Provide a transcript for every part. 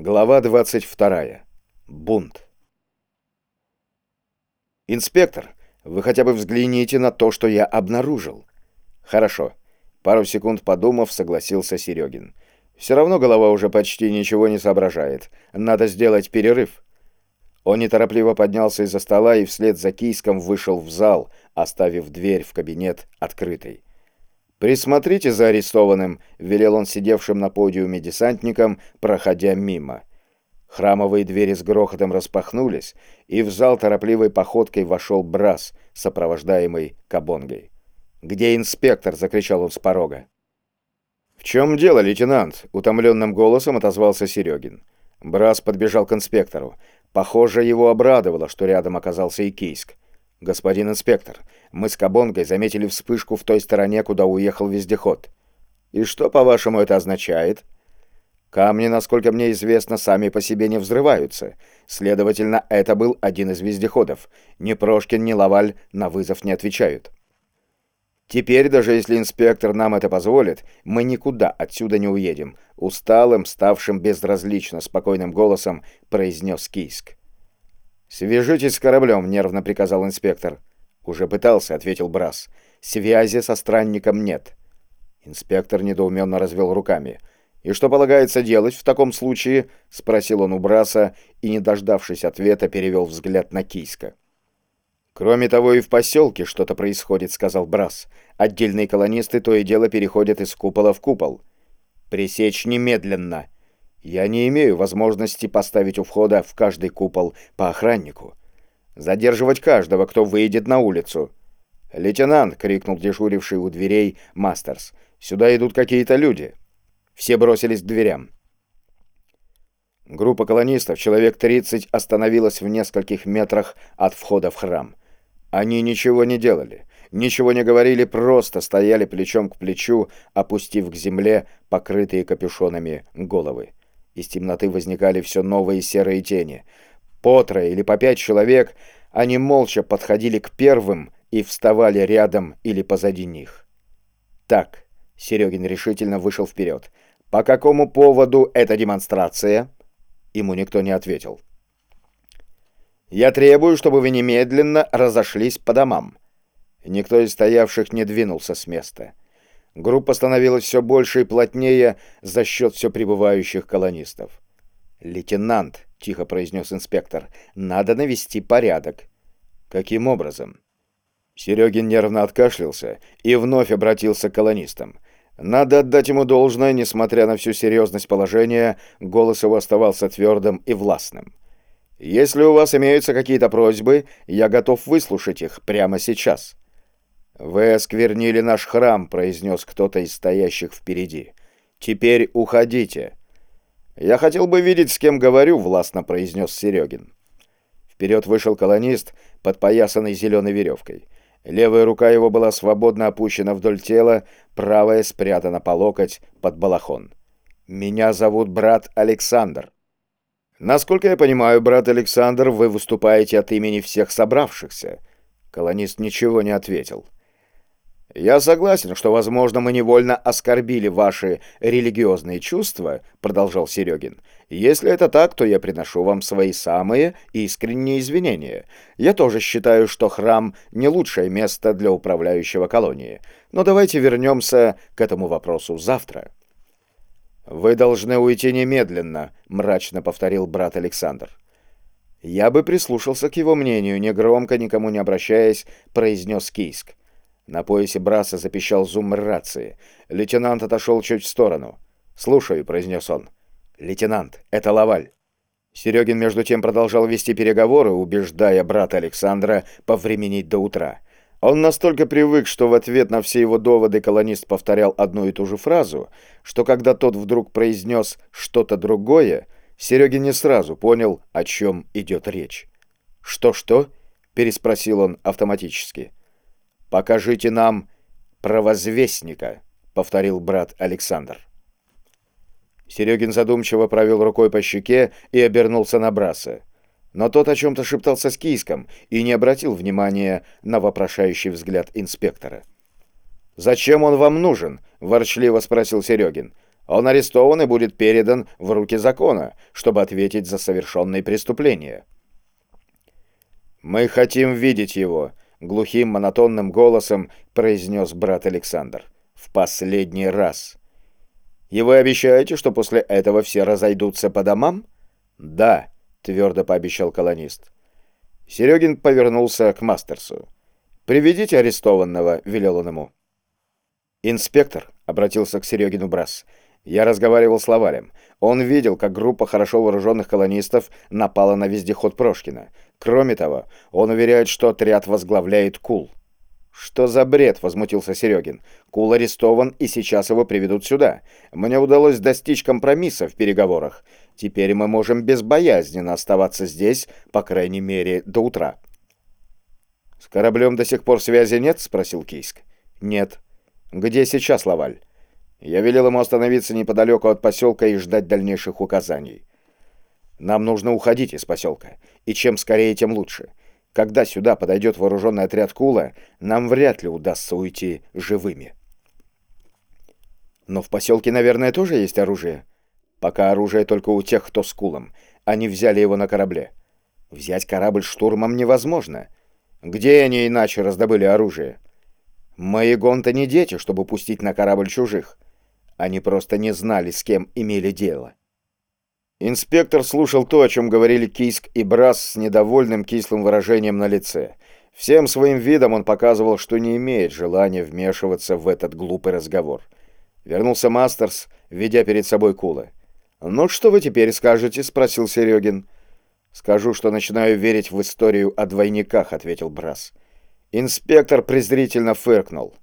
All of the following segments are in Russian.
Глава 22. Бунт. «Инспектор, вы хотя бы взгляните на то, что я обнаружил». «Хорошо». Пару секунд подумав, согласился Серегин. «Все равно голова уже почти ничего не соображает. Надо сделать перерыв». Он неторопливо поднялся из-за стола и вслед за кийском вышел в зал, оставив дверь в кабинет открытой. «Присмотрите за арестованным», — велел он сидевшим на подиуме десантникам, проходя мимо. Храмовые двери с грохотом распахнулись, и в зал торопливой походкой вошел Брас, сопровождаемый Кабонгой. «Где инспектор?» — закричал он с порога. «В чем дело, лейтенант?» — утомленным голосом отозвался Серегин. Брас подбежал к инспектору. Похоже, его обрадовало, что рядом оказался и Кийск. «Господин инспектор, мы с Кабонгой заметили вспышку в той стороне, куда уехал вездеход. И что, по-вашему, это означает?» «Камни, насколько мне известно, сами по себе не взрываются. Следовательно, это был один из вездеходов. Ни Прошкин, ни Лаваль на вызов не отвечают». «Теперь, даже если инспектор нам это позволит, мы никуда отсюда не уедем», — усталым, ставшим безразлично спокойным голосом произнес Кийск. «Свяжитесь с кораблем», — нервно приказал инспектор. «Уже пытался», — ответил Брас. «Связи со странником нет». Инспектор недоуменно развел руками. «И что полагается делать в таком случае?» — спросил он у Браса и, не дождавшись ответа, перевел взгляд на Кийска. «Кроме того, и в поселке что-то происходит», — сказал Брас. «Отдельные колонисты то и дело переходят из купола в купол». «Пресечь немедленно!» Я не имею возможности поставить у входа в каждый купол по охраннику. Задерживать каждого, кто выйдет на улицу. «Лейтенант!» — крикнул дежуривший у дверей Мастерс. «Сюда идут какие-то люди». Все бросились к дверям. Группа колонистов, человек 30, остановилась в нескольких метрах от входа в храм. Они ничего не делали, ничего не говорили, просто стояли плечом к плечу, опустив к земле покрытые капюшонами головы. Из темноты возникали все новые серые тени. По трое или по пять человек они молча подходили к первым и вставали рядом или позади них. «Так», — Серегин решительно вышел вперед, — «по какому поводу эта демонстрация?» Ему никто не ответил. «Я требую, чтобы вы немедленно разошлись по домам». Никто из стоявших не двинулся с места. Группа становилась все больше и плотнее за счет все прибывающих колонистов. «Лейтенант», — тихо произнес инспектор, — «надо навести порядок». «Каким образом?» Серегин нервно откашлялся и вновь обратился к колонистам. Надо отдать ему должное, несмотря на всю серьезность положения, голос его оставался твердым и властным. «Если у вас имеются какие-то просьбы, я готов выслушать их прямо сейчас». «Вы осквернили наш храм», — произнес кто-то из стоящих впереди. «Теперь уходите». «Я хотел бы видеть, с кем говорю», — властно произнес Серегин. Вперед вышел колонист, подпоясанный зеленой веревкой. Левая рука его была свободно опущена вдоль тела, правая спрятана по локоть под балахон. «Меня зовут брат Александр». «Насколько я понимаю, брат Александр, вы выступаете от имени всех собравшихся». Колонист ничего не ответил. «Я согласен, что, возможно, мы невольно оскорбили ваши религиозные чувства», — продолжал Серегин. «Если это так, то я приношу вам свои самые искренние извинения. Я тоже считаю, что храм — не лучшее место для управляющего колонии. Но давайте вернемся к этому вопросу завтра». «Вы должны уйти немедленно», — мрачно повторил брат Александр. «Я бы прислушался к его мнению», — негромко, никому не обращаясь, произнес Кийск. На поясе Браса запищал зум рации. Лейтенант отошел чуть в сторону. «Слушаю», — произнес он. «Лейтенант, это Лаваль». Серегин между тем продолжал вести переговоры, убеждая брата Александра повременить до утра. Он настолько привык, что в ответ на все его доводы колонист повторял одну и ту же фразу, что когда тот вдруг произнес что-то другое, Серегин не сразу понял, о чем идет речь. «Что-что?» — переспросил он автоматически. «Покажите нам провозвестника», — повторил брат Александр. Серегин задумчиво провел рукой по щеке и обернулся на Браса. Но тот о чем-то шептался с кийском и не обратил внимания на вопрошающий взгляд инспектора. «Зачем он вам нужен?» — ворчливо спросил Серегин. Он арестован и будет передан в руки закона, чтобы ответить за совершенные преступления. «Мы хотим видеть его», — глухим монотонным голосом произнес брат Александр. «В последний раз». «И вы обещаете, что после этого все разойдутся по домам?» «Да», — твердо пообещал колонист. Серегин повернулся к Мастерсу. «Приведите арестованного», — велел он ему. «Инспектор», — обратился к Серегину Брас, — «я разговаривал с Лавалем. Он видел, как группа хорошо вооруженных колонистов напала на вездеход Прошкина. Кроме того, он уверяет, что отряд возглавляет Кул». «Что за бред?» — возмутился Серегин. «Кул арестован, и сейчас его приведут сюда. Мне удалось достичь компромисса в переговорах. Теперь мы можем безбоязненно оставаться здесь, по крайней мере, до утра». «С кораблем до сих пор связи нет?» — спросил Кийск. «Нет». «Где сейчас Лаваль?» Я велел ему остановиться неподалеку от поселка и ждать дальнейших указаний. «Нам нужно уходить из поселка, и чем скорее, тем лучше. Когда сюда подойдет вооруженный отряд Кула, нам вряд ли удастся уйти живыми». «Но в поселке, наверное, тоже есть оружие?» Пока оружие только у тех, кто с кулом. Они взяли его на корабле. Взять корабль штурмом невозможно. Где они иначе раздобыли оружие? Мои гонты не дети, чтобы пустить на корабль чужих. Они просто не знали, с кем имели дело. Инспектор слушал то, о чем говорили Кийск и Брас с недовольным кислым выражением на лице. Всем своим видом он показывал, что не имеет желания вмешиваться в этот глупый разговор. Вернулся Мастерс, ведя перед собой Кула. «Ну, что вы теперь скажете?» — спросил Серегин. «Скажу, что начинаю верить в историю о двойниках», — ответил Брас. Инспектор презрительно фыркнул.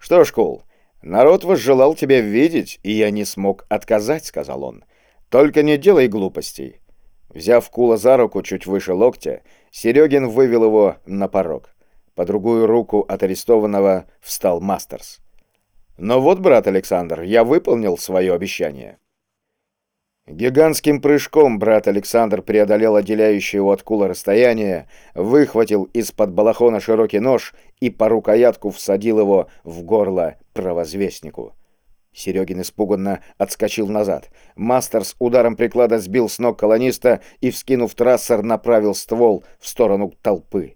«Что ж, Кул, народ возжелал тебя видеть, и я не смог отказать», — сказал он. «Только не делай глупостей». Взяв Кула за руку чуть выше локтя, Серегин вывел его на порог. По другую руку от арестованного встал Мастерс. «Ну вот, брат Александр, я выполнил свое обещание». Гигантским прыжком брат Александр преодолел отделяющее его от кула расстояние, выхватил из-под балахона широкий нож и по рукоятку всадил его в горло провозвестнику. Серегин испуганно отскочил назад. Мастер с ударом приклада сбил с ног колониста и, вскинув трассер, направил ствол в сторону толпы.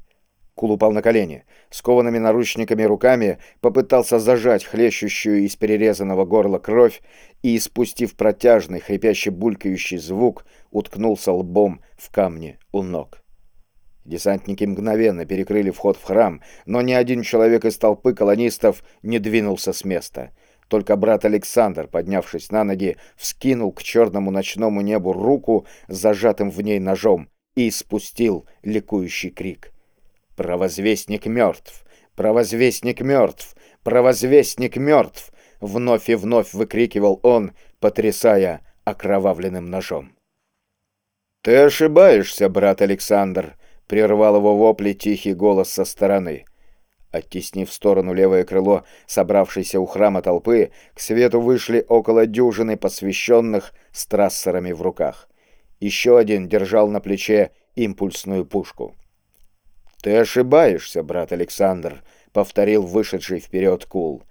Кул упал на колени. Скованными наручниками руками попытался зажать хлещущую из перерезанного горла кровь и, испустив протяжный, хрипящий булькающий звук, уткнулся лбом в камни у ног. Десантники мгновенно перекрыли вход в храм, но ни один человек из толпы колонистов не двинулся с места. Только брат Александр, поднявшись на ноги, вскинул к черному ночному небу руку с зажатым в ней ножом и спустил ликующий крик — «Провозвестник мертв! Провозвестник мертв! Провозвестник мертв!» Вновь и вновь выкрикивал он, потрясая окровавленным ножом. «Ты ошибаешься, брат Александр!» — прервал его вопли тихий голос со стороны. Оттеснив в сторону левое крыло собравшейся у храма толпы, к свету вышли около дюжины посвященных с трассерами в руках. Еще один держал на плече импульсную пушку. «Ты ошибаешься, брат Александр», — повторил вышедший вперед Кул.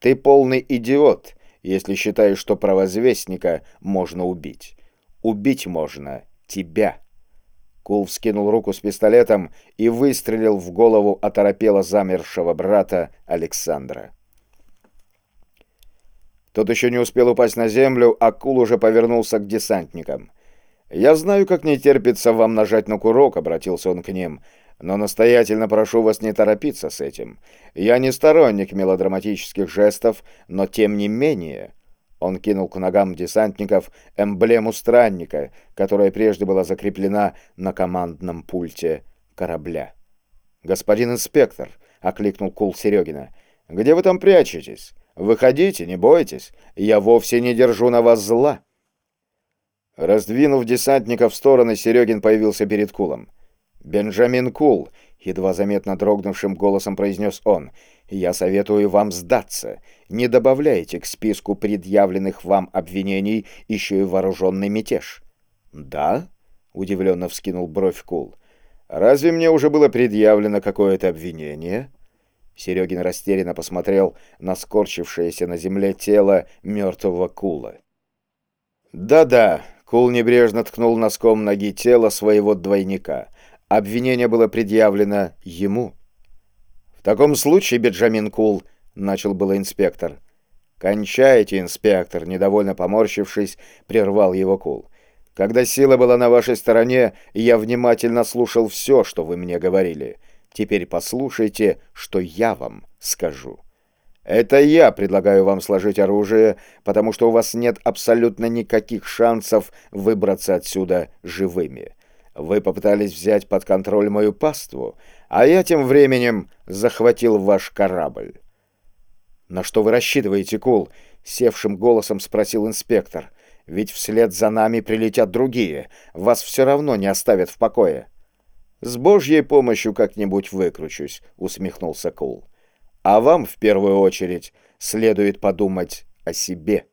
«Ты полный идиот, если считаешь, что провозвестника можно убить. Убить можно тебя». Кул вскинул руку с пистолетом и выстрелил в голову оторопело замершего брата Александра. Тот еще не успел упасть на землю, а Кул уже повернулся к десантникам. «Я знаю, как не терпится вам нажать на курок», — обратился он к ним, — но настоятельно прошу вас не торопиться с этим. Я не сторонник мелодраматических жестов, но тем не менее...» Он кинул к ногам десантников эмблему странника, которая прежде была закреплена на командном пульте корабля. «Господин инспектор», — окликнул Кул Серегина, — «где вы там прячетесь? Выходите, не бойтесь, я вовсе не держу на вас зла». Раздвинув десантника в стороны, Серегин появился перед Кулом. «Бенджамин Кул», — едва заметно дрогнувшим голосом произнес он, — «я советую вам сдаться. Не добавляйте к списку предъявленных вам обвинений еще и вооруженный мятеж». «Да?» — удивленно вскинул бровь Кул. «Разве мне уже было предъявлено какое-то обвинение?» Серегин растерянно посмотрел на скорчившееся на земле тело мертвого Кула. «Да-да», — Кул небрежно ткнул носком ноги тело своего двойника. Обвинение было предъявлено ему. «В таком случае, Бенджамин Кул», — начал было инспектор. «Кончайте, инспектор», — недовольно поморщившись, прервал его Кул. «Когда сила была на вашей стороне, я внимательно слушал все, что вы мне говорили. Теперь послушайте, что я вам скажу. Это я предлагаю вам сложить оружие, потому что у вас нет абсолютно никаких шансов выбраться отсюда живыми. Вы попытались взять под контроль мою паству, а я тем временем захватил ваш корабль. «На что вы рассчитываете, Кул?» — севшим голосом спросил инспектор. «Ведь вслед за нами прилетят другие. Вас все равно не оставят в покое». «С божьей помощью как-нибудь выкручусь», — усмехнулся Кул. «А вам, в первую очередь, следует подумать о себе».